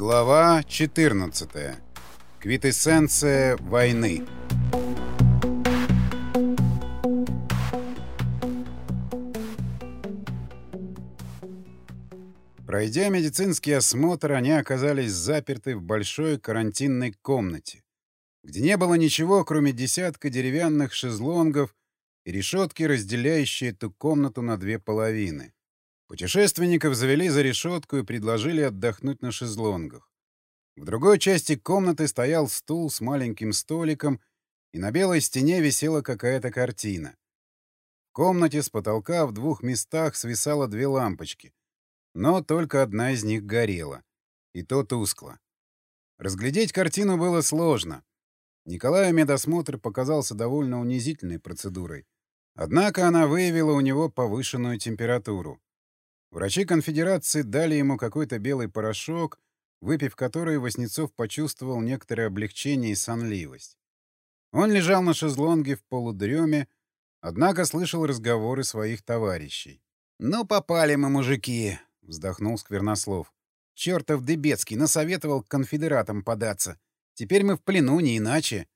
Глава 14. Квитэссенция войны. Пройдя медицинский осмотр, они оказались заперты в большой карантинной комнате, где не было ничего, кроме десятка деревянных шезлонгов и решетки, разделяющие эту комнату на две половины. Путешественников завели за решетку и предложили отдохнуть на шезлонгах. В другой части комнаты стоял стул с маленьким столиком, и на белой стене висела какая-то картина. В комнате с потолка в двух местах свисало две лампочки, но только одна из них горела, и то тускло. Разглядеть картину было сложно. Николаю медосмотр показался довольно унизительной процедурой. Однако она выявила у него повышенную температуру. Врачи конфедерации дали ему какой-то белый порошок, выпив который, Васнецов почувствовал некоторое облегчение и сонливость. Он лежал на шезлонге в полудреме, однако слышал разговоры своих товарищей. «Ну, попали мы, мужики!» — вздохнул Сквернослов. «Чертов Дебецкий насоветовал к конфедератам податься. Теперь мы в плену, не иначе».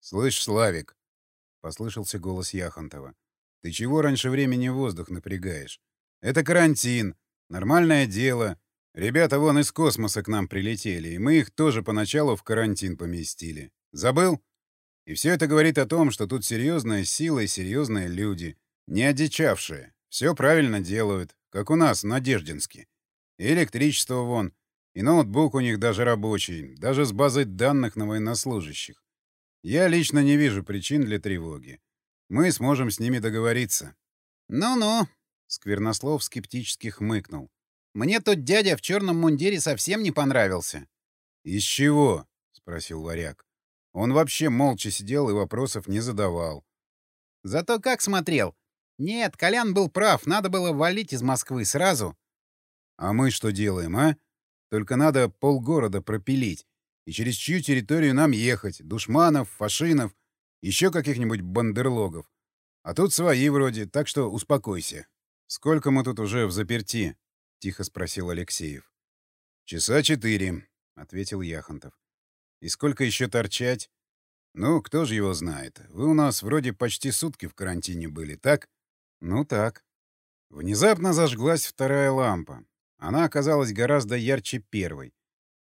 «Слышь, Славик!» — послышался голос Яхонтова. «Ты чего раньше времени воздух напрягаешь? Это карантин. Нормальное дело. Ребята вон из космоса к нам прилетели, и мы их тоже поначалу в карантин поместили. Забыл? И все это говорит о том, что тут серьезная сила и серьезные люди. Не одичавшие. Все правильно делают. Как у нас, в Надеждинске. И электричество вон. И ноутбук у них даже рабочий. Даже с базой данных на военнослужащих. Я лично не вижу причин для тревоги. Мы сможем с ними договориться. «Ну-ну», Сквернослов скептически хмыкнул. «Мне тот дядя в черном мундире совсем не понравился». «Из чего?» — спросил варяг. Он вообще молча сидел и вопросов не задавал. «Зато как смотрел. Нет, Колян был прав, надо было валить из Москвы сразу». «А мы что делаем, а? Только надо полгорода пропилить. И через чью территорию нам ехать? Душманов, фашинов, еще каких-нибудь бандерлогов. А тут свои вроде, так что успокойся». «Сколько мы тут уже в заперти?» — тихо спросил Алексеев. «Часа четыре», — ответил Яхонтов. «И сколько еще торчать?» «Ну, кто же его знает. Вы у нас вроде почти сутки в карантине были, так?» «Ну, так». Внезапно зажглась вторая лампа. Она оказалась гораздо ярче первой.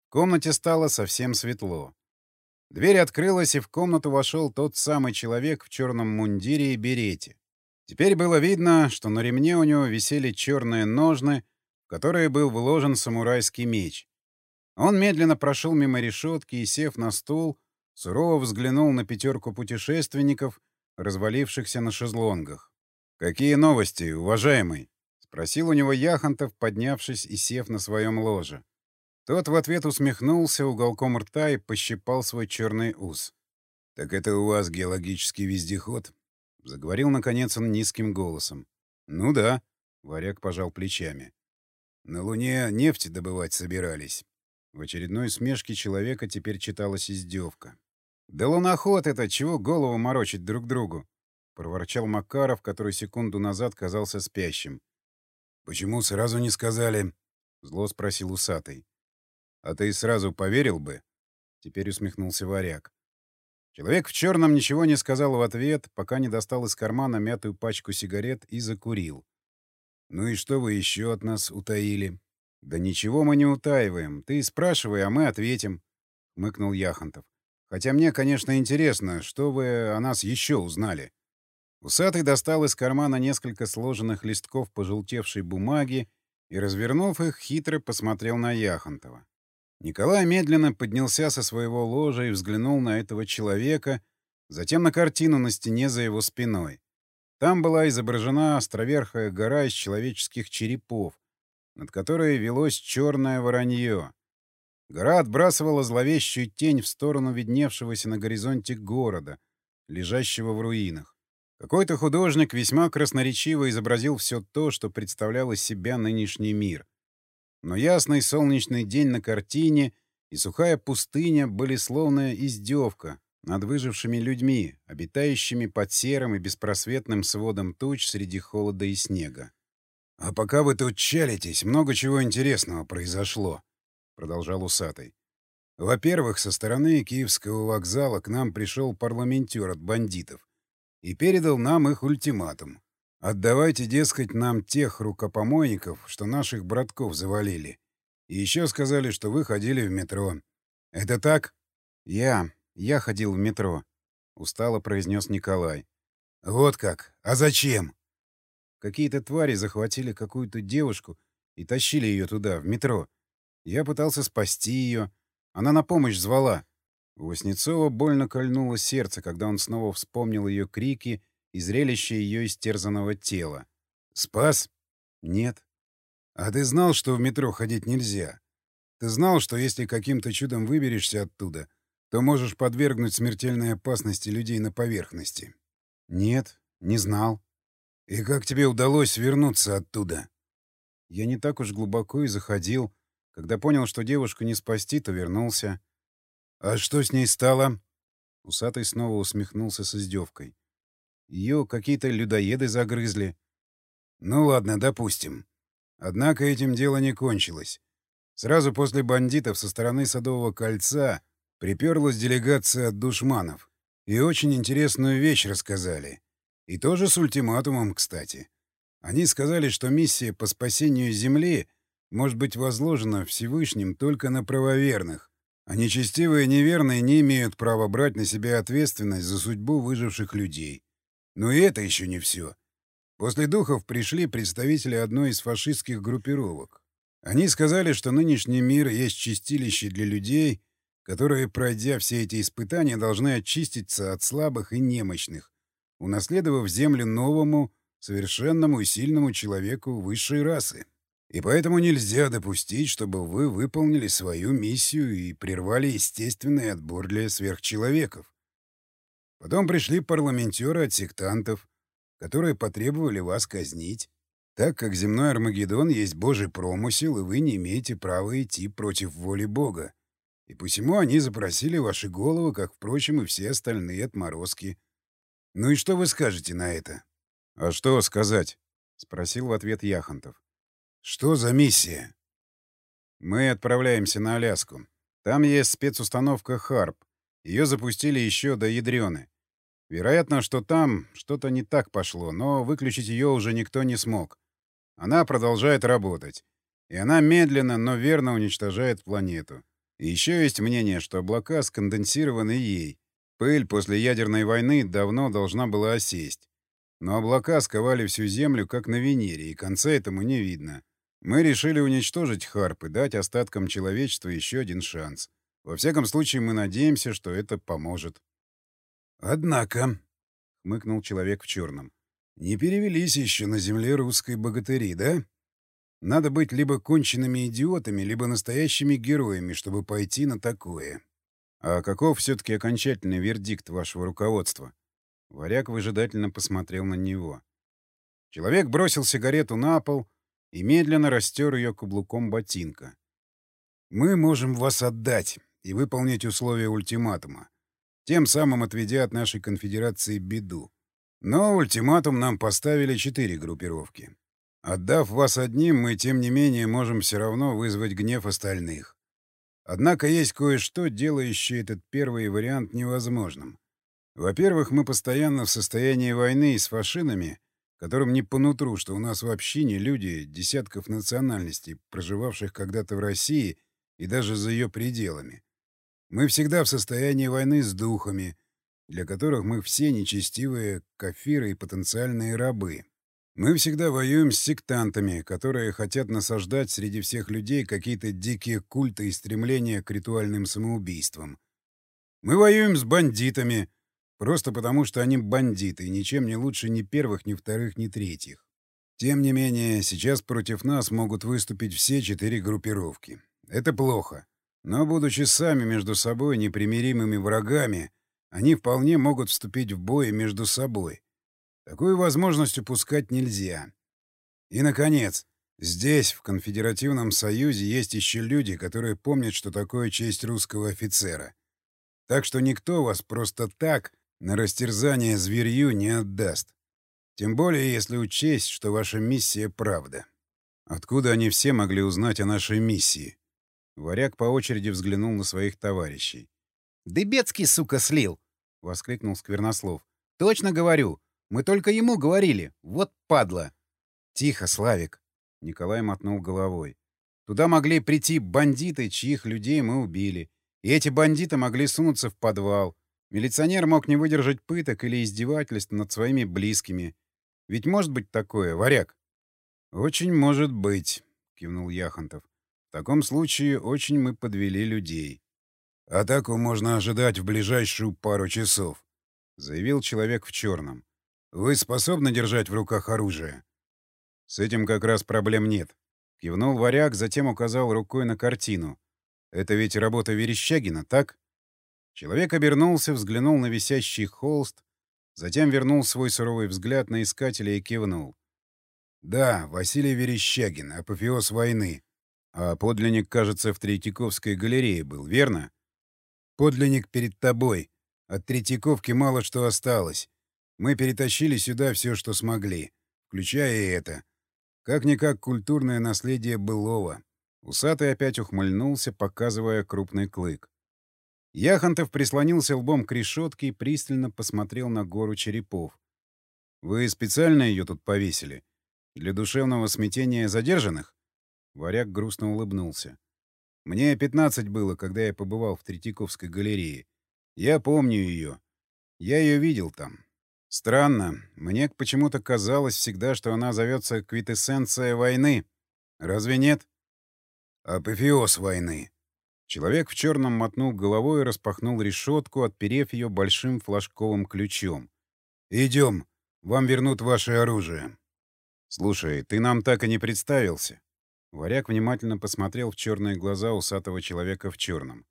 В комнате стало совсем светло. Дверь открылась, и в комнату вошел тот самый человек в черном мундире и берете. Теперь было видно, что на ремне у него висели черные ножны, в которые был вложен самурайский меч. Он медленно прошел мимо решетки и, сев на стул, сурово взглянул на пятерку путешественников, развалившихся на шезлонгах. «Какие новости, уважаемый?» — спросил у него Яхонтов, поднявшись и сев на своем ложе. Тот в ответ усмехнулся уголком рта и пощипал свой черный ус. «Так это у вас геологический вездеход?» — заговорил, наконец, он низким голосом. «Ну да», — варяг пожал плечами. «На Луне нефть добывать собирались». В очередной усмешке человека теперь читалась издевка. «Да луноход это, чего голову морочить друг другу?» — проворчал Макаров, который секунду назад казался спящим. «Почему сразу не сказали?» — зло спросил усатый. «А ты сразу поверил бы?» — теперь усмехнулся варяг. Человек в черном ничего не сказал в ответ, пока не достал из кармана мятую пачку сигарет и закурил. «Ну и что вы еще от нас утаили?» «Да ничего мы не утаиваем. Ты спрашивай, а мы ответим», — мыкнул Яхонтов. «Хотя мне, конечно, интересно, что вы о нас еще узнали». Усатый достал из кармана несколько сложенных листков пожелтевшей бумаги и, развернув их, хитро посмотрел на Яхонтова. Николай медленно поднялся со своего ложа и взглянул на этого человека, затем на картину на стене за его спиной. Там была изображена островерхая гора из человеческих черепов, над которой велось черное воронье. Гора отбрасывала зловещую тень в сторону видневшегося на горизонте города, лежащего в руинах. Какой-то художник весьма красноречиво изобразил все то, что представлял из себя нынешний мир. Но ясный солнечный день на картине и сухая пустыня были словно издевка над выжившими людьми, обитающими под серым и беспросветным сводом туч среди холода и снега. «А пока вы тут чалитесь, много чего интересного произошло», — продолжал усатый. Во-первых, со стороны Киевского вокзала к нам пришел парламентер от бандитов и передал нам их ультиматум. Отдавайте, дескать, нам тех рукопомойников, что наших братков завалили. И еще сказали, что вы ходили в метро. Это так? Я. Я ходил в метро. Устало произнес Николай. Вот как? А зачем? Какие-то твари захватили какую-то девушку и тащили ее туда, в метро. Я пытался спасти ее. Она на помощь звала. У Васнецова больно кольнуло сердце, когда он снова вспомнил ее крики и зрелище ее истерзанного тела. «Спас?» «Нет». «А ты знал, что в метро ходить нельзя? Ты знал, что если каким-то чудом выберешься оттуда, то можешь подвергнуть смертельной опасности людей на поверхности?» «Нет, не знал». «И как тебе удалось вернуться оттуда?» «Я не так уж глубоко и заходил. Когда понял, что девушку не спасти, то вернулся. «А что с ней стало?» Усатый снова усмехнулся с издевкой. Ее какие-то людоеды загрызли. «Ну ладно, допустим. Однако этим дело не кончилось. Сразу после бандитов со стороны Садового кольца приперлась делегация от душманов. И очень интересную вещь рассказали. И тоже с ультиматумом, кстати. Они сказали, что миссия по спасению Земли — может быть возложено Всевышним только на правоверных, а нечестивые и неверные не имеют права брать на себя ответственность за судьбу выживших людей. Но и это еще не все. После духов пришли представители одной из фашистских группировок. Они сказали, что нынешний мир есть чистилище для людей, которые, пройдя все эти испытания, должны очиститься от слабых и немощных, унаследовав землю новому, совершенному и сильному человеку высшей расы. И поэтому нельзя допустить, чтобы вы выполнили свою миссию и прервали естественный отбор для сверхчеловеков. Потом пришли парламентеры от сектантов, которые потребовали вас казнить, так как земной Армагеддон есть божий промысел, и вы не имеете права идти против воли Бога. И посему они запросили ваши головы, как, впрочем, и все остальные отморозки. Ну и что вы скажете на это? — А что сказать? — спросил в ответ Яхонтов. «Что за миссия?» «Мы отправляемся на Аляску. Там есть спецустановка «Харп». Ее запустили еще до Ядрены. Вероятно, что там что-то не так пошло, но выключить ее уже никто не смог. Она продолжает работать. И она медленно, но верно уничтожает планету. И еще есть мнение, что облака сконденсированы ей. Пыль после ядерной войны давно должна была осесть. Но облака сковали всю Землю, как на Венере, и конца этому не видно. Мы решили уничтожить Харп и дать остаткам человечества еще один шанс. Во всяком случае, мы надеемся, что это поможет. «Однако», — хмыкнул человек в черном, — «не перевелись еще на земле русской богатыри, да? Надо быть либо конченными идиотами, либо настоящими героями, чтобы пойти на такое». «А каков все-таки окончательный вердикт вашего руководства?» Варяг выжидательно посмотрел на него. Человек бросил сигарету на пол — и медленно растер ее каблуком ботинка. «Мы можем вас отдать и выполнить условия ультиматума, тем самым отведя от нашей конфедерации беду. Но ультиматум нам поставили четыре группировки. Отдав вас одним, мы, тем не менее, можем все равно вызвать гнев остальных. Однако есть кое-что, делающее этот первый вариант невозможным. Во-первых, мы постоянно в состоянии войны с фашинами — которым не по нутру, что у нас в общине люди десятков национальностей, проживавших когда-то в России и даже за ее пределами. Мы всегда в состоянии войны с духами, для которых мы все нечестивые кафиры и потенциальные рабы. Мы всегда воюем с сектантами, которые хотят насаждать среди всех людей какие-то дикие культы и стремления к ритуальным самоубийствам. Мы воюем с бандитами — Просто потому, что они бандиты, и ничем не лучше ни первых, ни вторых, ни третьих. Тем не менее, сейчас против нас могут выступить все четыре группировки. Это плохо. Но, будучи сами между собой непримиримыми врагами, они вполне могут вступить в бой между собой. Такую возможность упускать нельзя. И, наконец, здесь, в Конфедеративном Союзе, есть еще люди, которые помнят, что такое честь русского офицера. Так что никто вас просто так на растерзание зверью не отдаст. Тем более, если учесть, что ваша миссия — правда. Откуда они все могли узнать о нашей миссии? Варяг по очереди взглянул на своих товарищей. «Дыбецкий, сука, слил!» — воскликнул Сквернослов. «Точно говорю. Мы только ему говорили. Вот падла!» «Тихо, Славик!» — Николай мотнул головой. «Туда могли прийти бандиты, чьих людей мы убили. И эти бандиты могли сунуться в подвал. Милиционер мог не выдержать пыток или издевательств над своими близкими. Ведь может быть такое, варяг?» «Очень может быть», — кивнул Яхонтов. «В таком случае очень мы подвели людей». «Атаку можно ожидать в ближайшую пару часов», — заявил человек в черном. «Вы способны держать в руках оружие?» «С этим как раз проблем нет», — кивнул варяг, затем указал рукой на картину. «Это ведь работа Верещагина, так?» Человек обернулся, взглянул на висящий холст, затем вернул свой суровый взгляд на искателя и кивнул. «Да, Василий Верещагин, апофеоз войны. А подлинник, кажется, в Третьяковской галерее был, верно?» Подлинник перед тобой. От Третьяковки мало что осталось. Мы перетащили сюда все, что смогли, включая и это. Как-никак культурное наследие былого. Усатый опять ухмыльнулся, показывая крупный клык. Яхонтов прислонился лбом к решетке и пристально посмотрел на гору черепов. «Вы специально ее тут повесили? Для душевного смятения задержанных?» Варяг грустно улыбнулся. Мне 15 было, когда я побывал в Третьяковской галерее. Я помню ее. Я ее видел там. Странно. Мне почему-то казалось всегда, что она зовется квитэссенция войны. Разве нет? Апофеоз войны. Человек в черном мотнул головой и распахнул решетку, отперев ее большим флажковым ключом. «Идем. Вам вернут ваше оружие». «Слушай, ты нам так и не представился». Варяг внимательно посмотрел в черные глаза усатого человека в черном.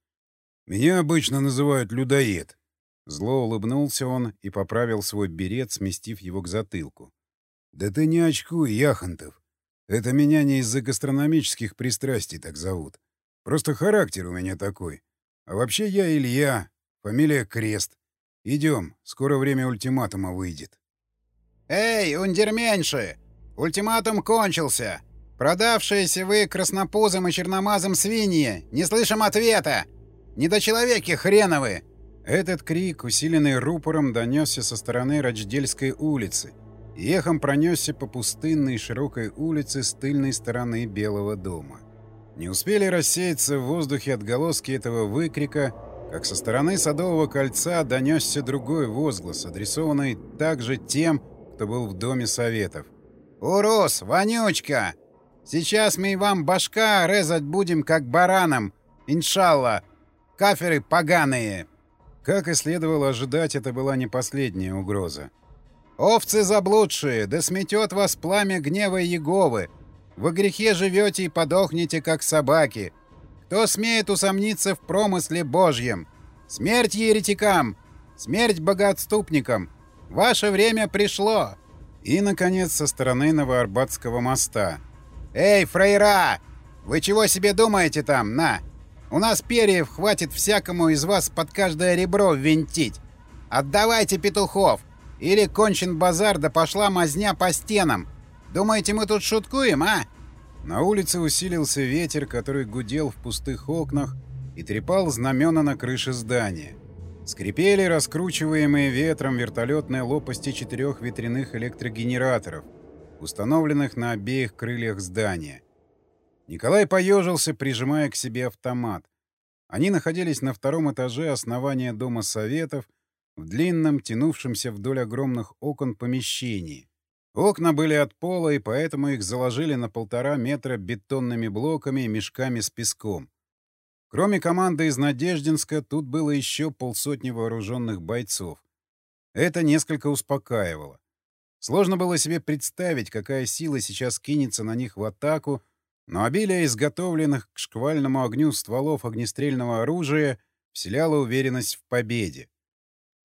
«Меня обычно называют людоед». Зло улыбнулся он и поправил свой берет, сместив его к затылку. «Да ты не очкуй, Яхонтов. Это меня не из-за гастрономических пристрастий так зовут. Просто характер у меня такой. А вообще я Илья, фамилия Крест. Идем, скоро время ультиматума выйдет». «Эй, ундерменьши! Ультиматум кончился!» «Продавшиеся вы краснопузым и черномазым свиньи! Не слышим ответа! Недочеловеки хреновы!» Этот крик, усиленный рупором, донесся со стороны Рочдельской улицы и эхом пронесся по пустынной широкой улице с тыльной стороны Белого дома. Не успели рассеяться в воздухе отголоски этого выкрика, как со стороны Садового кольца донесся другой возглас, адресованный также тем, кто был в Доме Советов. «Урус, вонючка! Сейчас мы и вам башка резать будем, как баранам. Иншалла. Каферы поганые. Как и следовало ожидать, это была не последняя угроза. Овцы заблудшие, да сметет вас пламя гнева Еговы. Во грехе живете и подохнете, как собаки. Кто смеет усомниться в промысле Божьем? Смерть еретикам! Смерть богоотступникам! Ваше время пришло!» И, наконец, со стороны Новоарбатского моста — «Эй, фрейра! Вы чего себе думаете там, на? У нас перьев хватит всякому из вас под каждое ребро винтить. Отдавайте петухов! Или кончен базар, да пошла мазня по стенам. Думаете, мы тут шуткуем, а?» На улице усилился ветер, который гудел в пустых окнах и трепал знамена на крыше здания. Скрипели раскручиваемые ветром вертолетные лопасти четырех ветряных электрогенераторов — установленных на обеих крыльях здания. Николай поежился, прижимая к себе автомат. Они находились на втором этаже основания Дома Советов в длинном, тянувшемся вдоль огромных окон помещении. Окна были от пола, и поэтому их заложили на полтора метра бетонными блоками и мешками с песком. Кроме команды из Надеждинска, тут было еще полсотни вооруженных бойцов. Это несколько успокаивало. Сложно было себе представить, какая сила сейчас кинется на них в атаку, но обилие изготовленных к шквальному огню стволов огнестрельного оружия вселяло уверенность в победе.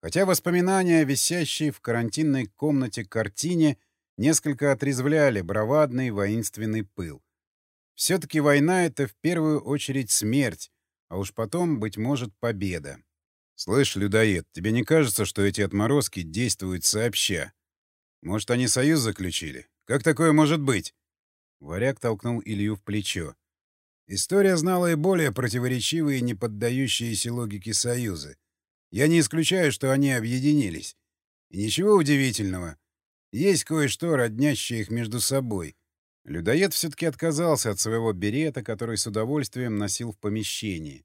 Хотя воспоминания, висящие в карантинной комнате картине, несколько отрезвляли бравадный воинственный пыл. Все-таки война — это в первую очередь смерть, а уж потом, быть может, победа. «Слышь, людоед, тебе не кажется, что эти отморозки действуют сообща?» Может, они союз заключили? Как такое может быть?» Варяг толкнул Илью в плечо. История знала и более противоречивые не поддающиеся логике союзы. Я не исключаю, что они объединились. И ничего удивительного. Есть кое-что, роднящее их между собой. Людоед все-таки отказался от своего берета, который с удовольствием носил в помещении.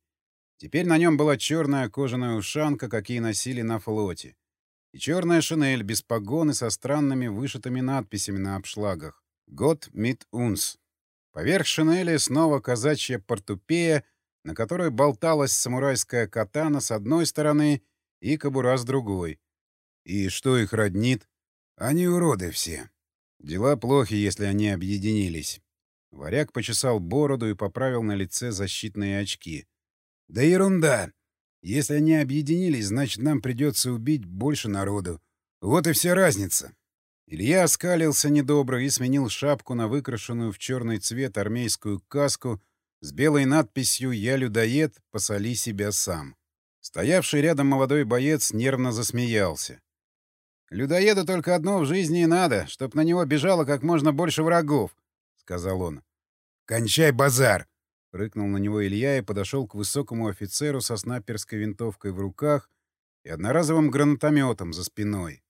Теперь на нем была черная кожаная ушанка, какие носили на флоте. И черная шинель без погоны со странными вышитыми надписями на обшлагах. «Год мит унс». Поверх шинели снова казачья портупея, на которой болталась самурайская катана с одной стороны и кобура с другой. И что их роднит? Они уроды все. Дела плохи, если они объединились. Варяг почесал бороду и поправил на лице защитные очки. Да ерунда. Если они объединились, значит, нам придется убить больше народу. Вот и вся разница. Илья оскалился недобро и сменил шапку на выкрашенную в черный цвет армейскую каску с белой надписью «Я людоед, посоли себя сам». Стоявший рядом молодой боец нервно засмеялся. «Людоеду только одно в жизни и надо, чтоб на него бежало как можно больше врагов», — сказал он. «Кончай базар!» — рыкнул на него Илья и подошел к высокому офицеру со снайперской винтовкой в руках и одноразовым гранатометом за спиной.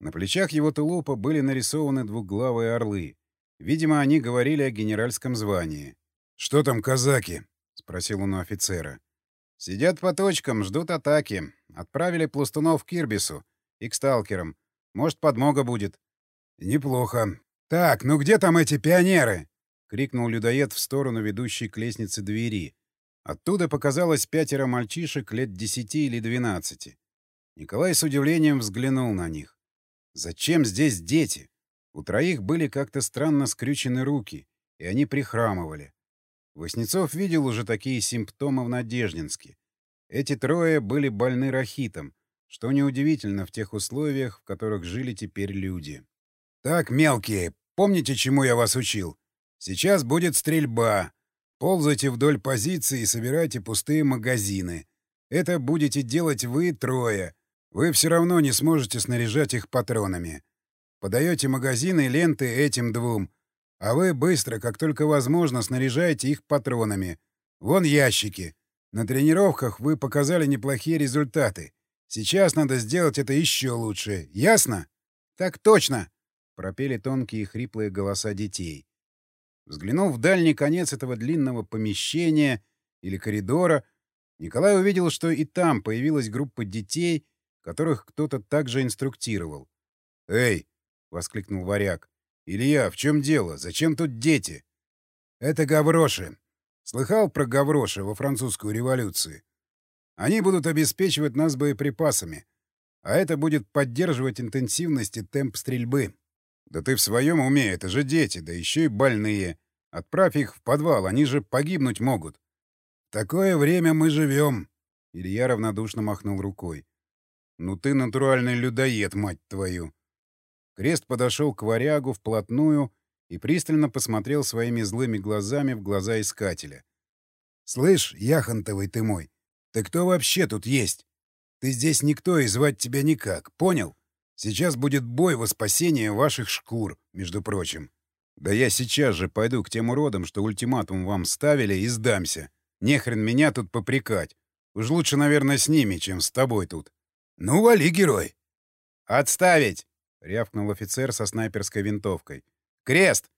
На плечах его тулупа были нарисованы двуглавые орлы. Видимо, они говорили о генеральском звании. «Что там казаки?» — спросил он у офицера. «Сидят по точкам, ждут атаки. Отправили пластунов к Кирбису и к сталкерам. Может, подмога будет». «Неплохо. Так, ну где там эти пионеры?» — крикнул людоед в сторону ведущей к лестнице двери. Оттуда показалось пятеро мальчишек лет десяти или двенадцати. Николай с удивлением взглянул на них. Зачем здесь дети? У троих были как-то странно скрючены руки, и они прихрамывали. Воснецов видел уже такие симптомы в Надеждинске. Эти трое были больны рахитом, что неудивительно в тех условиях, в которых жили теперь люди. «Так, мелкие, помните, чему я вас учил? Сейчас будет стрельба. Ползайте вдоль позиции и собирайте пустые магазины. Это будете делать вы трое, вы все равно не сможете снаряжать их патронами. Подаете магазины и ленты этим двум, а вы быстро, как только возможно, снаряжаете их патронами. Вон ящики. На тренировках вы показали неплохие результаты. Сейчас надо сделать это еще лучше. Ясно? — Так точно! — пропели тонкие хриплые голоса детей. Взглянув в дальний конец этого длинного помещения или коридора, Николай увидел, что и там появилась группа детей — которых кто-то также инструктировал. «Эй!» — воскликнул варяг. «Илья, в чем дело? Зачем тут дети?» «Это гавроши. Слыхал про гавроши во французскую революции? Они будут обеспечивать нас боеприпасами, а это будет поддерживать интенсивность и темп стрельбы». «Да ты в своем уме, это же дети, да еще и больные. Отправь их в подвал, они же погибнуть могут». «В такое время мы живем», — Илья равнодушно махнул рукой. «Ну ты натуральный людоед, мать твою!» Крест подошел к варягу вплотную и пристально посмотрел своими злыми глазами в глаза искателя. «Слышь, яхонтовый ты мой, ты кто вообще тут есть? Ты здесь никто и звать тебя никак, понял? Сейчас будет бой во спасение ваших шкур, между прочим». «Да я сейчас же пойду к тем уродам, что ультиматум вам ставили, и сдамся. Нехрен меня тут попрекать. Уж лучше, наверное, с ними, чем с тобой тут». «Ну, вали, герой!» «Отставить!» — рявкнул офицер со снайперской винтовкой. «Крест!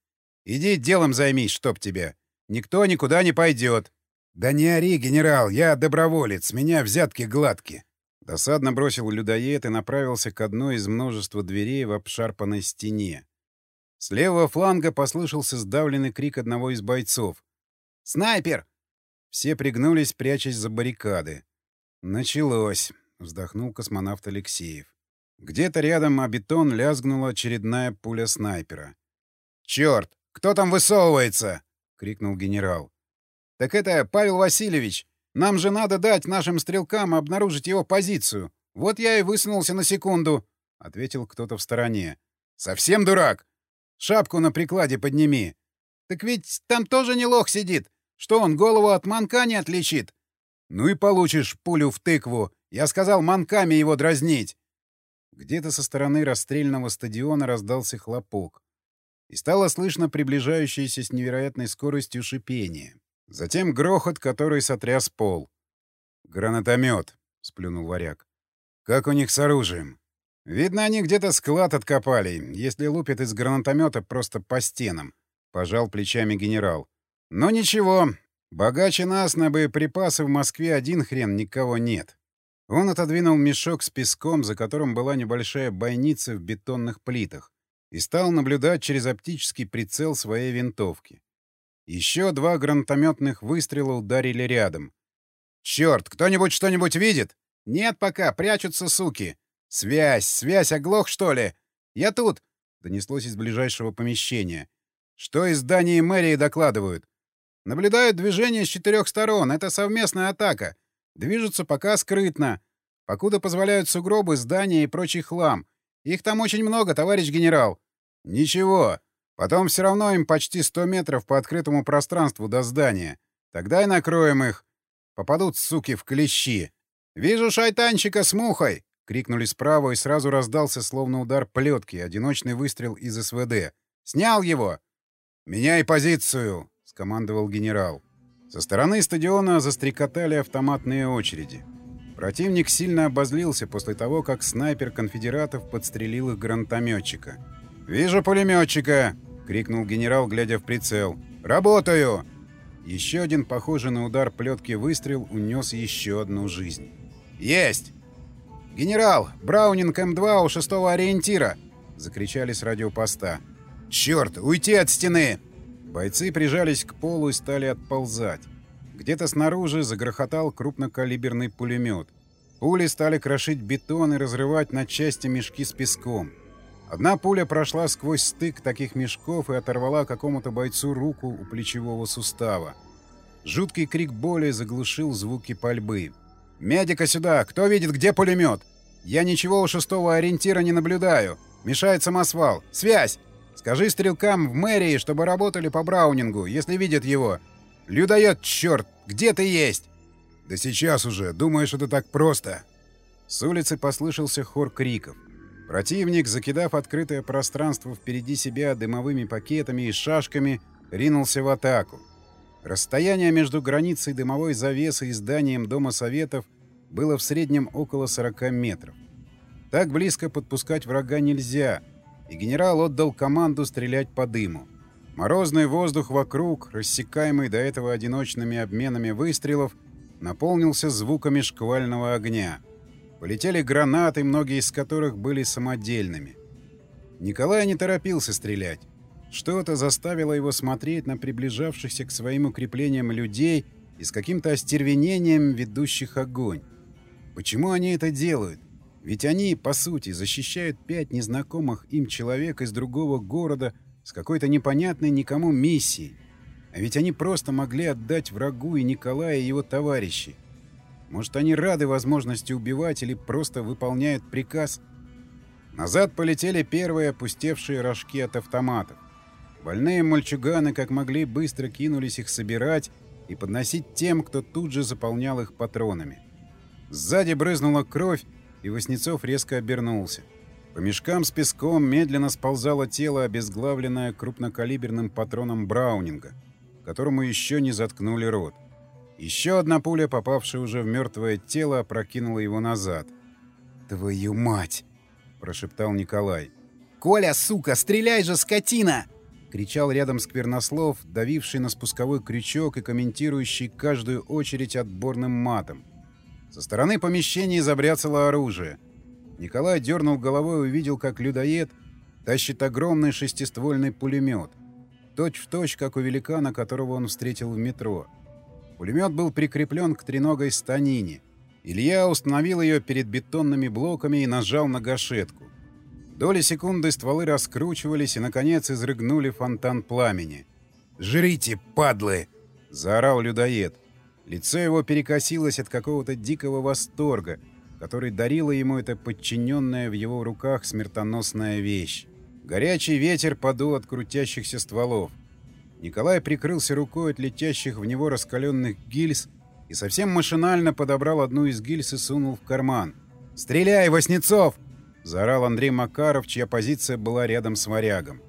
Иди делом займись, чтоб тебя! Никто никуда не пойдет!» «Да не ори, генерал, я доброволец, меня взятки гладки!» Досадно бросил людоед и направился к одной из множества дверей в обшарпанной стене. С левого фланга послышался сдавленный крик одного из бойцов. «Снайпер!» Все пригнулись, прячась за баррикады. Началось. — вздохнул космонавт Алексеев. Где-то рядом о бетон лязгнула очередная пуля снайпера. «Черт! Кто там высовывается?» — крикнул генерал. «Так это Павел Васильевич. Нам же надо дать нашим стрелкам обнаружить его позицию. Вот я и высунулся на секунду», — ответил кто-то в стороне. «Совсем дурак? Шапку на прикладе подними». «Так ведь там тоже не лох сидит. Что он голову от манка не отличит?» «Ну и получишь пулю в тыкву я сказал манками его дразнить!» Где-то со стороны расстрельного стадиона раздался хлопок. И стало слышно приближающееся с невероятной скоростью шипение. Затем грохот, который сотряс пол. «Гранатомет», — сплюнул варяг. «Как у них с оружием?» «Видно, они где-то склад откопали, если лупят из гранатомета просто по стенам», — пожал плечами генерал. «Но ничего, богаче нас на боеприпасы в Москве один хрен никого нет». Он отодвинул мешок с песком, за которым была небольшая бойница в бетонных плитах, и стал наблюдать через оптический прицел своей винтовки. Еще два гранатометных выстрела ударили рядом. «Черт, кто-нибудь что-нибудь видит?» «Нет пока, прячутся суки!» «Связь! Связь! Оглох, что ли?» «Я тут!» — донеслось из ближайшего помещения. «Что из здания мэрии докладывают?» «Наблюдают движение с четырех сторон. Это совместная атака. Движутся пока скрытно. Покуда позволяют сугробы, здания и прочий хлам. Их там очень много, товарищ генерал». «Ничего. Потом все равно им почти 100 метров по открытому пространству до здания. Тогда и накроем их. Попадут, суки, в клещи. «Вижу шайтанчика с мухой!» — крикнули справа, и сразу раздался, словно удар плетки, одиночный выстрел из СВД. «Снял его!» «Меняй позицию!» — скомандовал генерал. Со стороны стадиона застрекотали автоматные очереди. Противник сильно обозлился после того, как снайпер конфедератов подстрелил их гранатометчика. «Вижу пулеметчика!» — крикнул генерал, глядя в прицел. «Работаю!» Еще один похожий на удар плетки выстрел унес еще одну жизнь. «Есть!» «Генерал! Браунинг М2 у шестого ориентира!» — закричали с радиопоста. «Черт! Уйти от стены!» Бойцы прижались к полу и стали отползать. Где-то снаружи загрохотал крупнокалиберный пулемет. Пули стали крошить бетон и разрывать на части мешки с песком. Одна пуля прошла сквозь стык таких мешков и оторвала какому-то бойцу руку у плечевого сустава. Жуткий крик боли заглушил звуки пальбы. «Медика сюда! Кто видит, где пулемет? Я ничего у шестого ориентира не наблюдаю. Мешает самосвал. Связь! Скажи стрелкам в мэрии, чтобы работали по Браунингу, если видят его. Людоед, черт! Где ты есть?» «Да сейчас уже. Думаешь, это так просто?» С улицы послышался хор криков. Противник, закидав открытое пространство впереди себя дымовыми пакетами и шашками, ринулся в атаку. Расстояние между границей дымовой завесы и зданием Дома Советов было в среднем около 40 метров. Так близко подпускать врага нельзя, и генерал отдал команду стрелять по дыму. Морозный воздух вокруг, рассекаемый до этого одиночными обменами выстрелов, наполнился звуками шквального огня — Полетели гранаты, многие из которых были самодельными. Николай не торопился стрелять. Что-то заставило его смотреть на приближавшихся к своим укреплениям людей и с каким-то остервенением ведущих огонь. Почему они это делают? Ведь они, по сути, защищают пять незнакомых им человек из другого города с какой-то непонятной никому миссией. А ведь они просто могли отдать врагу и Николая и его товарищей. Может, они рады возможности убивать или просто выполняют приказ? Назад полетели первые опустевшие рожки от автоматов. Больные мальчуганы, как могли, быстро кинулись их собирать и подносить тем, кто тут же заполнял их патронами. Сзади брызнула кровь, и Васнецов резко обернулся. По мешкам с песком медленно сползало тело, обезглавленное крупнокалиберным патроном Браунинга, которому еще не заткнули рот. Еще одна пуля, попавшая уже в мертвое тело, опрокинула его назад. «Твою мать!» — прошептал Николай. «Коля, сука, стреляй же, скотина!» — кричал рядом Сквернослов, давивший на спусковой крючок и комментирующий каждую очередь отборным матом. Со стороны помещения забряцало оружие. Николай дернул головой и увидел, как людоед тащит огромный шестиствольный пулемет. Точь в точь, как у великана, которого он встретил в метро. Пулемет был прикреплен к треногой станине. Илья установил ее перед бетонными блоками и нажал на гашетку. Доли секунды стволы раскручивались и, наконец, изрыгнули фонтан пламени. «Жрите, падлы!» — заорал людоед. Лицо его перекосилось от какого-то дикого восторга, который дарила ему эта подчиненная в его руках смертоносная вещь. Горячий ветер подул от крутящихся стволов. Николай прикрылся рукой от летящих в него раскаленных гильз и совсем машинально подобрал одну из гильз и сунул в карман. «Стреляй, Васнецов!» — заорал Андрей Макаров, чья позиция была рядом с варягом.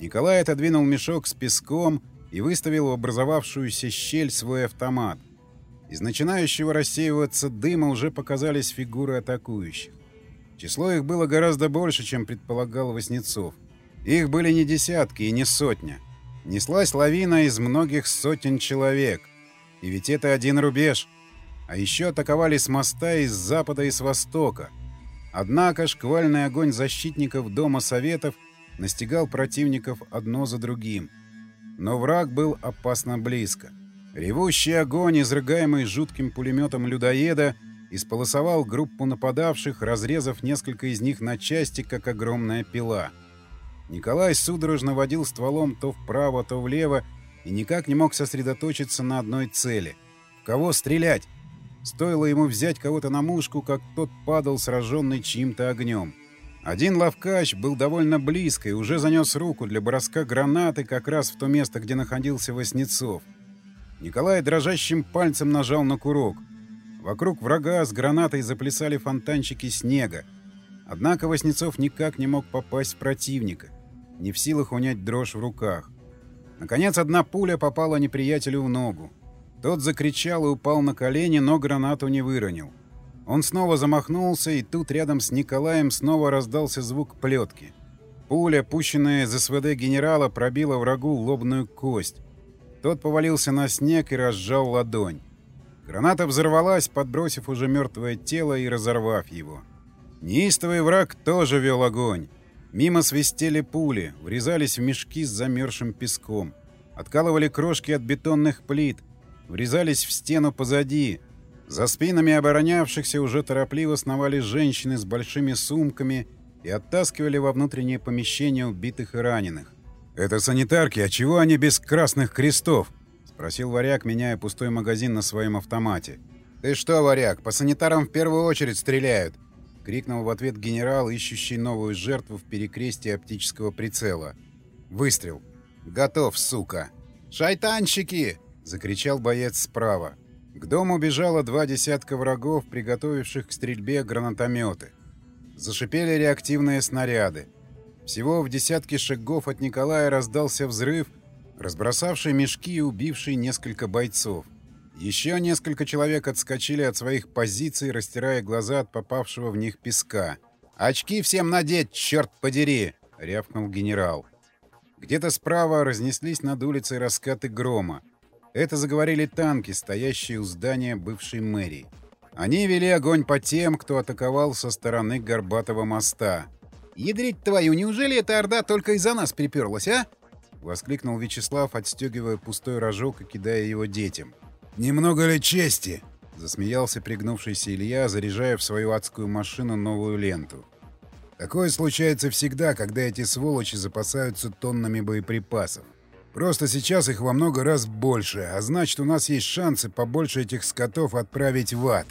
Николай отодвинул мешок с песком и выставил в образовавшуюся щель свой автомат. Из начинающего рассеиваться дыма уже показались фигуры атакующих. Число их было гораздо больше, чем предполагал Васнецов. Их были не десятки и не сотня. Неслась лавина из многих сотен человек. И ведь это один рубеж. А еще атаковали с моста из запада и с востока. Однако шквальный огонь защитников Дома Советов настигал противников одно за другим. Но враг был опасно близко. Ревущий огонь, изрыгаемый жутким пулеметом людоеда, исполосовал группу нападавших, разрезав несколько из них на части, как огромная пила. Николай судорожно водил стволом то вправо, то влево и никак не мог сосредоточиться на одной цели. В кого стрелять? Стоило ему взять кого-то на мушку, как тот падал, сраженный чьим-то огнем. Один лавкач был довольно близко и уже занес руку для броска гранаты как раз в то место, где находился Васнецов. Николай дрожащим пальцем нажал на курок — Вокруг врага с гранатой заплясали фонтанчики снега. Однако Васнецов никак не мог попасть в противника, не в силах унять дрожь в руках. Наконец, одна пуля попала неприятелю в ногу. Тот закричал и упал на колени, но гранату не выронил. Он снова замахнулся, и тут рядом с Николаем снова раздался звук плетки. Пуля, пущенная из СВД генерала, пробила врагу лобную кость. Тот повалился на снег и разжал ладонь. Граната взорвалась, подбросив уже мертвое тело и разорвав его. Неистовый враг тоже вел огонь. Мимо свистели пули, врезались в мешки с замерзшим песком. Откалывали крошки от бетонных плит, врезались в стену позади. За спинами оборонявшихся уже торопливо сновали женщины с большими сумками и оттаскивали во внутреннее помещение убитых и раненых. «Это санитарки, а чего они без красных крестов?» Спросил варяг, меняя пустой магазин на своем автомате. «Ты что, варяг, по санитарам в первую очередь стреляют!» — крикнул в ответ генерал, ищущий новую жертву в перекрестии оптического прицела. Выстрел. «Готов, сука!» «Шайтанщики!» — закричал боец справа. К дому бежало два десятка врагов, приготовивших к стрельбе гранатометы. Зашипели реактивные снаряды. Всего в десятке шагов от Николая раздался взрыв — разбросавший мешки и убивший несколько бойцов. Еще несколько человек отскочили от своих позиций, растирая глаза от попавшего в них песка. «Очки всем надеть, черт подери!» — рявкнул генерал. Где-то справа разнеслись над улицей раскаты грома. Это заговорили танки, стоящие у здания бывшей мэрии. Они вели огонь по тем, кто атаковал со стороны Горбатого моста. «Ядрить твою, неужели эта орда только из-за нас приперлась, а?» — воскликнул Вячеслав, отстегивая пустой рожок и кидая его детям. «Немного ли чести?» — засмеялся пригнувшийся Илья, заряжая в свою адскую машину новую ленту. «Такое случается всегда, когда эти сволочи запасаются тоннами боеприпасов. Просто сейчас их во много раз больше, а значит, у нас есть шансы побольше этих скотов отправить в ад.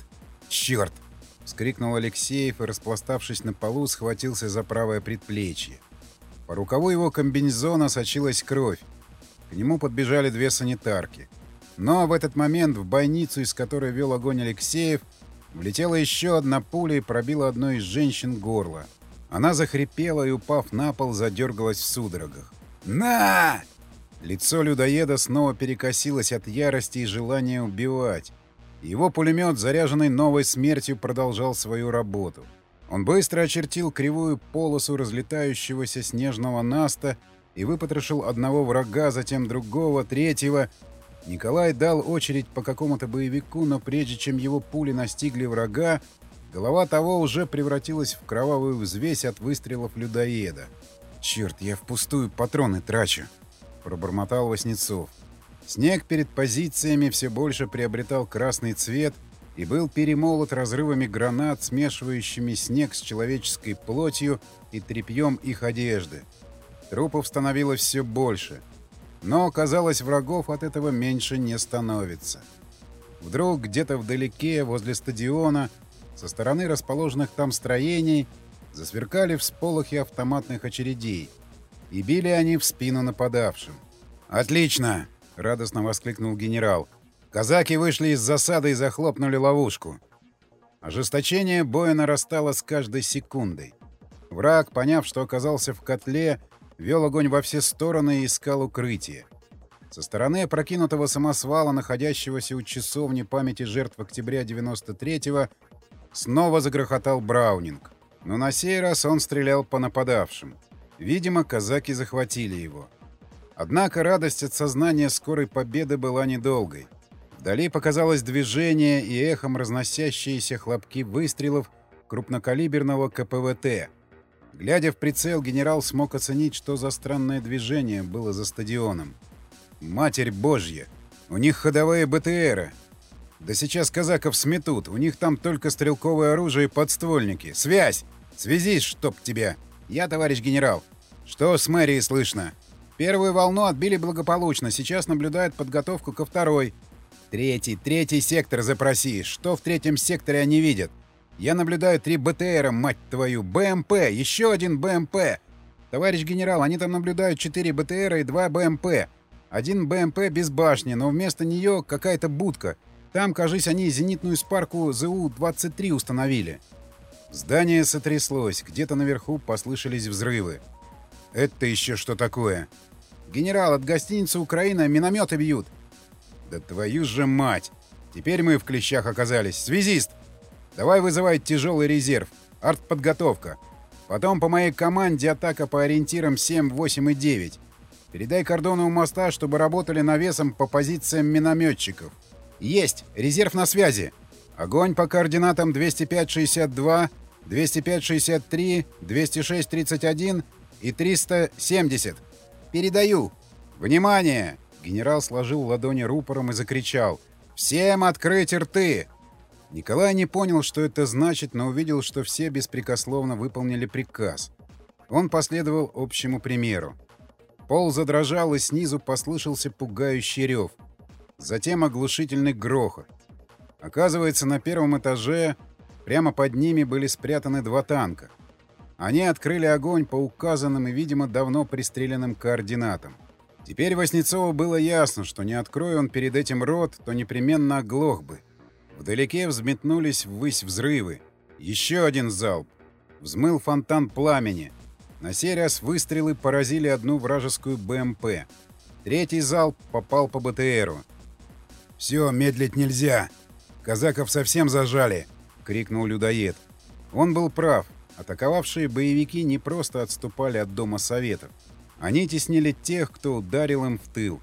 Черт!» — вскрикнул Алексеев и, распластавшись на полу, схватился за правое предплечье. По рукаву его комбинезона сочилась кровь. К нему подбежали две санитарки. Но в этот момент в бойницу, из которой вел огонь Алексеев, влетела еще одна пуля и пробила одной из женщин горло. Она захрипела и, упав на пол, задергалась в судорогах. «На!» Лицо людоеда снова перекосилось от ярости и желания убивать. Его пулемет, заряженный новой смертью, продолжал свою работу. Он быстро очертил кривую полосу разлетающегося снежного наста и выпотрошил одного врага, затем другого, третьего. Николай дал очередь по какому-то боевику, но прежде чем его пули настигли врага, голова того уже превратилась в кровавую взвесь от выстрелов людоеда. «Черт, я впустую патроны трачу!» — пробормотал Васнецов. Снег перед позициями все больше приобретал красный цвет — и был перемолот разрывами гранат, смешивающими снег с человеческой плотью и тряпьем их одежды. Трупов становилось все больше. Но, казалось, врагов от этого меньше не становится. Вдруг где-то вдалеке, возле стадиона, со стороны расположенных там строений, засверкали всполохи автоматных очередей. И били они в спину нападавшим. «Отлично!» — радостно воскликнул генерал. Казаки вышли из засады и захлопнули ловушку. Ожесточение боя нарастало с каждой секундой. Враг, поняв, что оказался в котле, вел огонь во все стороны и искал укрытие. Со стороны опрокинутого самосвала, находящегося у часовни памяти жертв октября 93-го, снова загрохотал Браунинг. Но на сей раз он стрелял по нападавшим. Видимо, казаки захватили его. Однако радость от сознания скорой победы была недолгой. Вдали показалось движение и эхом разносящиеся хлопки выстрелов крупнокалиберного КПВТ. Глядя в прицел, генерал смог оценить, что за странное движение было за стадионом. «Матерь Божья! У них ходовые БТРы! Да сейчас казаков сметут, у них там только стрелковое оружие и подствольники. Связь! Связись, чтоб тебя! Я, товарищ генерал! Что с мэрией слышно?» Первую волну отбили благополучно, сейчас наблюдают подготовку ко второй. Третий, третий сектор запроси. Что в третьем секторе они видят? Я наблюдаю три БТРа, мать твою, БМП, еще один БМП. Товарищ генерал, они там наблюдают четыре БТРа и два БМП. Один БМП без башни, но вместо нее какая-то будка. Там, кажись, они зенитную спарку ЗУ-23 установили. Здание сотряслось, где-то наверху послышались взрывы. Это еще что такое? Генерал, от гостиницы «Украина» минометы бьют. Да твою же мать! Теперь мы в клещах оказались. Связист! Давай вызывать тяжелый резерв. Артподготовка. Потом по моей команде атака по ориентирам 7, 8 и 9. Передай кордону у моста, чтобы работали навесом по позициям минометчиков. Есть! Резерв на связи! Огонь по координатам 205-62, 205-63, 206-31 и 370. Передаю. Внимание! Генерал сложил ладони рупором и закричал. «Всем открыть рты!» Николай не понял, что это значит, но увидел, что все беспрекословно выполнили приказ. Он последовал общему примеру. Пол задрожал, и снизу послышался пугающий рев. Затем оглушительный грохот. Оказывается, на первом этаже прямо под ними были спрятаны два танка. Они открыли огонь по указанным и, видимо, давно пристреленным координатам. Теперь Васнецову было ясно, что не открой он перед этим рот, то непременно оглох бы. Вдалеке взметнулись ввысь взрывы. Еще один залп. Взмыл фонтан пламени. На сей раз выстрелы поразили одну вражескую БМП. Третий залп попал по БТРу. «Все, медлить нельзя! Казаков совсем зажали!» — крикнул людоед. Он был прав. Атаковавшие боевики не просто отступали от Дома Советов. Они теснили тех, кто ударил им в тыл.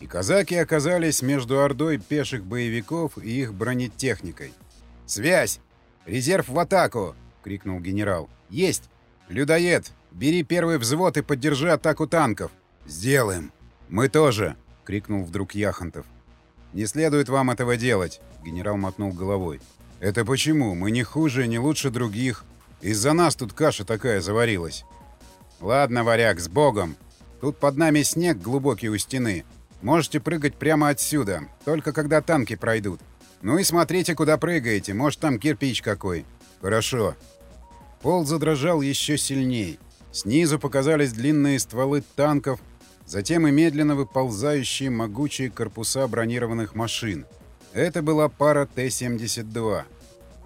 И казаки оказались между ордой пеших боевиков и их бронетехникой. «Связь! Резерв в атаку!» — крикнул генерал. «Есть! Людоед, бери первый взвод и поддержи атаку танков!» «Сделаем!» «Мы тоже!» — крикнул вдруг Яхонтов. «Не следует вам этого делать!» — генерал мотнул головой. «Это почему? Мы не хуже, не лучше других. Из-за нас тут каша такая заварилась». «Ладно, варяг, с Богом!» Тут под нами снег глубокий у стены. Можете прыгать прямо отсюда, только когда танки пройдут. Ну и смотрите, куда прыгаете, может там кирпич какой. Хорошо. Пол задрожал еще сильней. Снизу показались длинные стволы танков, затем и медленно выползающие могучие корпуса бронированных машин. Это была пара Т-72.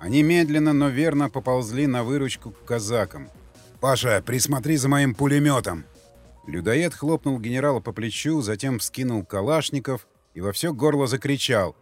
Они медленно, но верно поползли на выручку к казакам. «Паша, присмотри за моим пулеметом!» Людоед хлопнул генерала по плечу, затем вскинул калашников и во все горло закричал.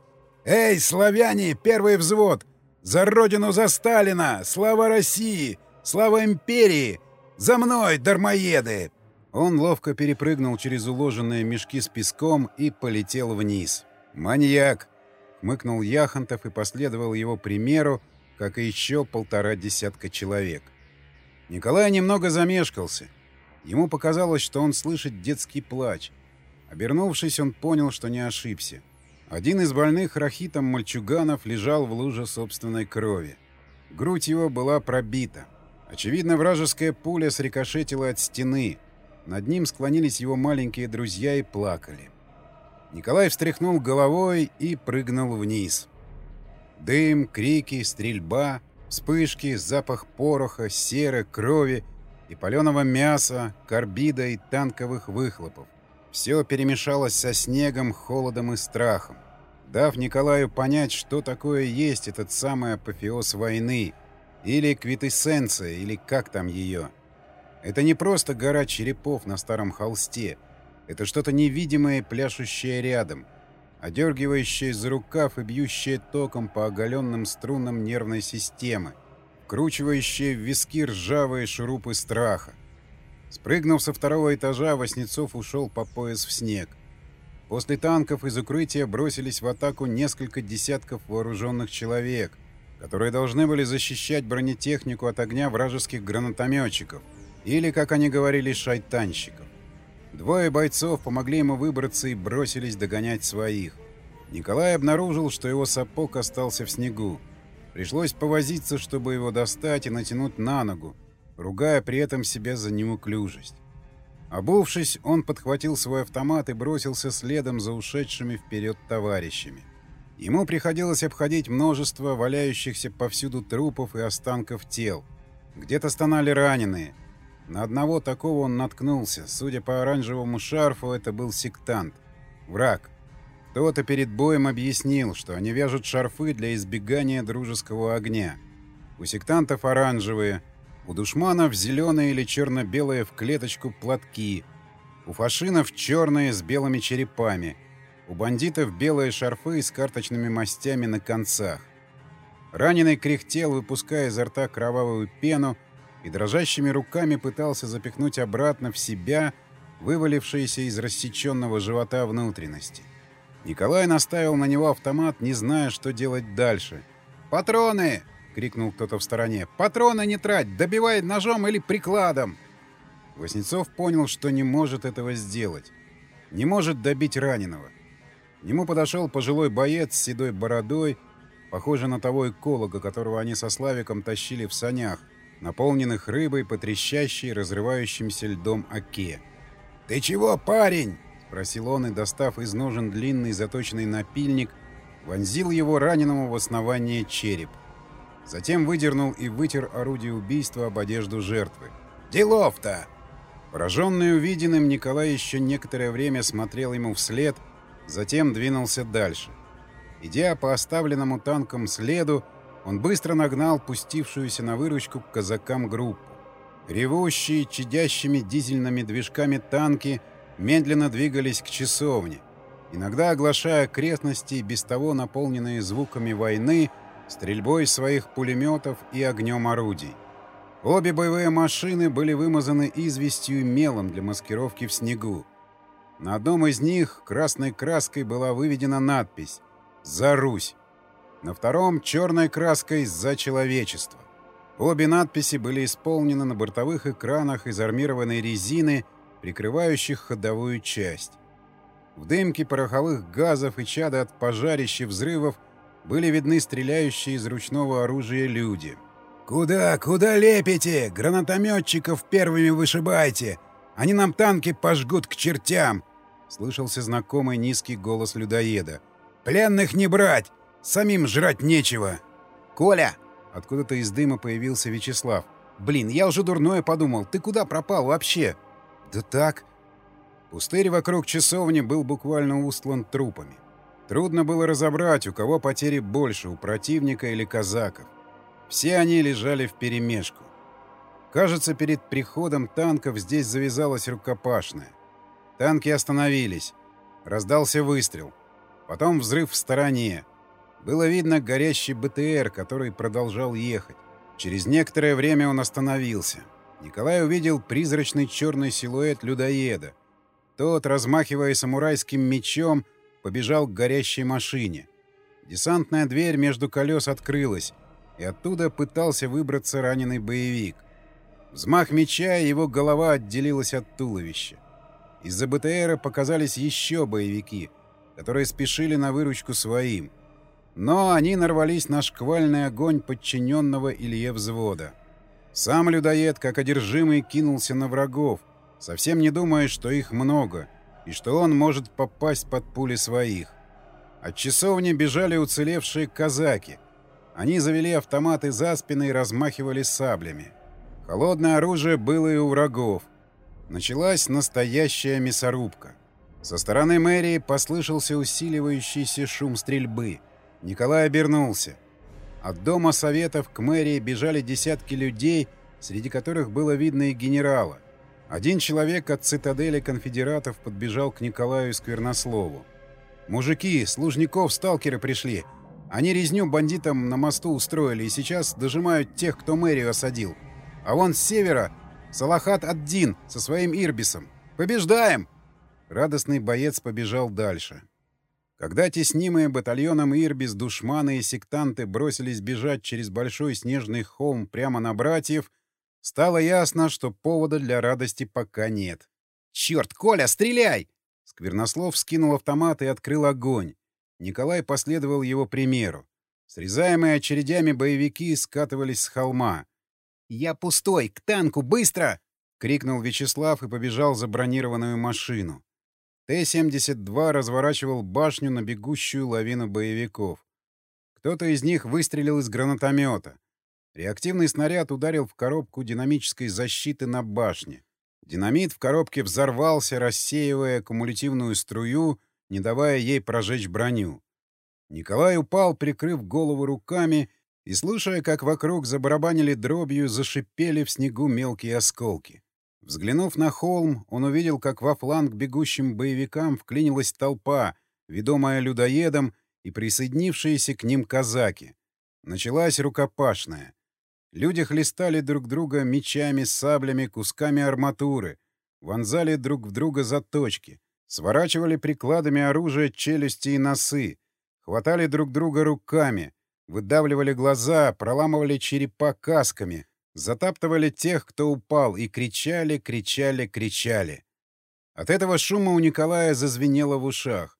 «Эй, славяне, первый взвод! За родину, за Сталина! Слава России! Слава империи! За мной, дармоеды!» Он ловко перепрыгнул через уложенные мешки с песком и полетел вниз. «Маньяк!» — хмыкнул Яхонтов и последовал его примеру, как и еще полтора десятка человек. Николай немного замешкался. Ему показалось, что он слышит детский плач. Обернувшись, он понял, что не ошибся. Один из больных рахитом мальчуганов лежал в луже собственной крови. Грудь его была пробита. Очевидно, вражеская пуля срикошетила от стены. Над ним склонились его маленькие друзья и плакали. Николай встряхнул головой и прыгнул вниз. Дым, крики, стрельба, вспышки, запах пороха, серы, крови — и паленого мяса, карбида и танковых выхлопов. Все перемешалось со снегом, холодом и страхом, дав Николаю понять, что такое есть этот самый апофеоз войны, или квитэссенция, или как там ее. Это не просто гора черепов на старом холсте. Это что-то невидимое, пляшущее рядом, одергивающее за рукав и бьющее током по оголенным струнам нервной системы, вкручивающее в виски ржавые шурупы страха. Спрыгнув со второго этажа, Васнецов ушел по пояс в снег. После танков из укрытия бросились в атаку несколько десятков вооруженных человек, которые должны были защищать бронетехнику от огня вражеских гранатометчиков, или, как они говорили, шайтанщиков. Двое бойцов помогли ему выбраться и бросились догонять своих. Николай обнаружил, что его сапог остался в снегу. Пришлось повозиться, чтобы его достать и натянуть на ногу, ругая при этом себя за неуклюжесть. Обувшись, он подхватил свой автомат и бросился следом за ушедшими вперед товарищами. Ему приходилось обходить множество валяющихся повсюду трупов и останков тел. Где-то стонали раненые. На одного такого он наткнулся. Судя по оранжевому шарфу, это был сектант. Враг. Кто-то перед боем объяснил, что они вяжут шарфы для избегания дружеского огня. У сектантов оранжевые — у душманов зеленые или черно-белые в клеточку платки. У фашинов черные с белыми черепами. У бандитов белые шарфы с карточными мастями на концах. Раненый кряхтел, выпуская изо рта кровавую пену, и дрожащими руками пытался запихнуть обратно в себя вывалившиеся из рассеченного живота внутренности. Николай наставил на него автомат, не зная, что делать дальше. «Патроны!» крикнул кто-то в стороне. «Патроны не трать! Добивай ножом или прикладом!» Воснецов понял, что не может этого сделать. Не может добить раненого. К нему подошел пожилой боец с седой бородой, похожий на того эколога, которого они со Славиком тащили в санях, наполненных рыбой по разрывающимся льдом оке. «Ты чего, парень?» — спросил он и, достав из ножен длинный заточенный напильник, вонзил его раненому в основание череп. Затем выдернул и вытер орудие убийства об одежду жертвы. «Делов-то!» Пораженный увиденным, Николай еще некоторое время смотрел ему вслед, затем двинулся дальше. Идя по оставленному танком следу, он быстро нагнал пустившуюся на выручку к казакам группу. Ревущие, чадящими дизельными движками танки медленно двигались к часовне, иногда оглашая окрестности, без того наполненные звуками войны, стрельбой своих пулеметов и огнем орудий. Обе боевые машины были вымазаны известью и мелом для маскировки в снегу. На одном из них красной краской была выведена надпись «За Русь», на втором — черной краской «За человечество». Обе надписи были исполнены на бортовых экранах из армированной резины, прикрывающих ходовую часть. В дымке пороховых газов и чада от пожарищ и взрывов были видны стреляющие из ручного оружия люди. «Куда, куда лепите? Гранатометчиков первыми вышибайте! Они нам танки пожгут к чертям!» — слышался знакомый низкий голос людоеда. «Пленных не брать! Самим жрать нечего!» «Коля!» — откуда-то из дыма появился Вячеслав. «Блин, я уже дурное подумал. Ты куда пропал вообще?» «Да так...» Пустырь вокруг часовни был буквально устлан трупами. Трудно было разобрать, у кого потери больше, у противника или казаков. Все они лежали вперемешку. Кажется, перед приходом танков здесь завязалась рукопашная. Танки остановились. Раздался выстрел. Потом взрыв в стороне. Было видно горящий БТР, который продолжал ехать. Через некоторое время он остановился. Николай увидел призрачный черный силуэт людоеда. Тот, размахивая самурайским мечом, побежал к горящей машине. Десантная дверь между колес открылась, и оттуда пытался выбраться раненый боевик. Взмах меча, и его голова отделилась от туловища. Из-за БТРа показались еще боевики, которые спешили на выручку своим. Но они нарвались на шквальный огонь подчиненного Илье взвода. Сам людоед, как одержимый, кинулся на врагов, совсем не думая, что их много — и что он может попасть под пули своих. От часовни бежали уцелевшие казаки. Они завели автоматы за спины и размахивали саблями. Холодное оружие было и у врагов. Началась настоящая мясорубка. Со стороны мэрии послышался усиливающийся шум стрельбы. Николай обернулся. От дома советов к мэрии бежали десятки людей, среди которых было видно и генерала. Один человек от цитадели конфедератов подбежал к Николаю Сквернослову. «Мужики, с Лужников сталкеры пришли. Они резню бандитам на мосту устроили и сейчас дожимают тех, кто мэрию осадил. А вон с севера Салахат Ад-Дин со своим Ирбисом. Побеждаем!» Радостный боец побежал дальше. Когда теснимые батальоном Ирбис душманы и сектанты бросились бежать через большой снежный холм прямо на братьев, стало ясно, что повода для радости пока нет. «Черт, Коля, стреляй!» Сквернослов скинул автомат и открыл огонь. Николай последовал его примеру. Срезаемые очередями боевики скатывались с холма. «Я пустой! К танку! Быстро!» — крикнул Вячеслав и побежал за бронированную машину. Т-72 разворачивал башню на бегущую лавину боевиков. Кто-то из них выстрелил из гранатомета. Реактивный снаряд ударил в коробку динамической защиты на башне. Динамит в коробке взорвался, рассеивая кумулятивную струю, не давая ей прожечь броню. Николай упал, прикрыв голову руками, и, слушая, как вокруг забарабанили дробью, зашипели в снегу мелкие осколки. Взглянув на холм, он увидел, как во фланг бегущим боевикам вклинилась толпа, ведомая людоедом и присоединившиеся к ним казаки. Началась рукопашная. Люди хлестали друг друга мечами, саблями, кусками арматуры, вонзали друг в друга заточки, сворачивали прикладами оружия челюсти и носы, хватали друг друга руками, выдавливали глаза, проламывали черепа касками, Затаптывали тех, кто упал, и кричали, кричали, кричали. От этого шума у Николая зазвенело в ушах.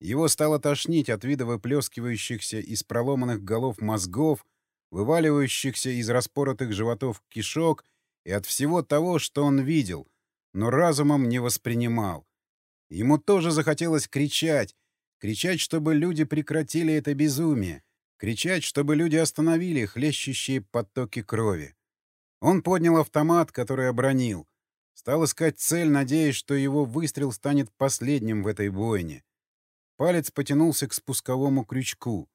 Его стало тошнить от вида выплескивающихся из проломанных голов мозгов, вываливающихся из распоротых животов кишок и от всего того, что он видел, но разумом не воспринимал. Ему тоже захотелось кричать, кричать, чтобы люди прекратили это безумие, кричать, чтобы люди остановили хлещущие потоки крови. Он поднял автомат, который обронил. Стал искать цель, надеясь, что его выстрел станет последним в этой бойне. Палец потянулся к спусковому крючку.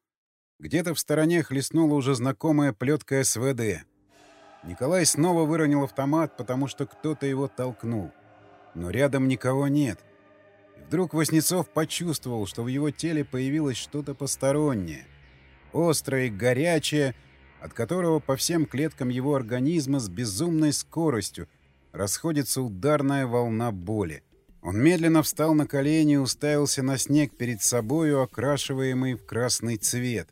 Где-то в стороне хлестнула уже знакомая плетка СВД. Николай снова выронил автомат, потому что кто-то его толкнул. Но рядом никого нет. И вдруг Васнецов почувствовал, что в его теле появилось что-то постороннее. Острое и горячее — от которого по всем клеткам его организма с безумной скоростью расходится ударная волна боли. Он медленно встал на колени и уставился на снег перед собою, окрашиваемый в красный цвет.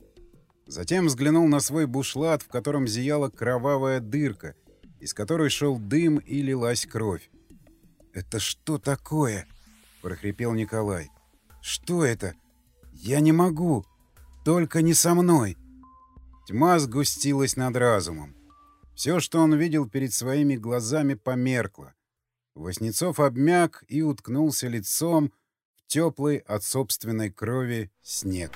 Затем взглянул на свой бушлат, в котором зияла кровавая дырка, из которой шел дым и лилась кровь. «Это что такое?» — прохрипел Николай. «Что это? Я не могу! Только не со мной!» Тьма сгустилась над разумом. Все, что он видел перед своими глазами, померкло. Воснецов обмяк и уткнулся лицом в теплый от собственной крови снег.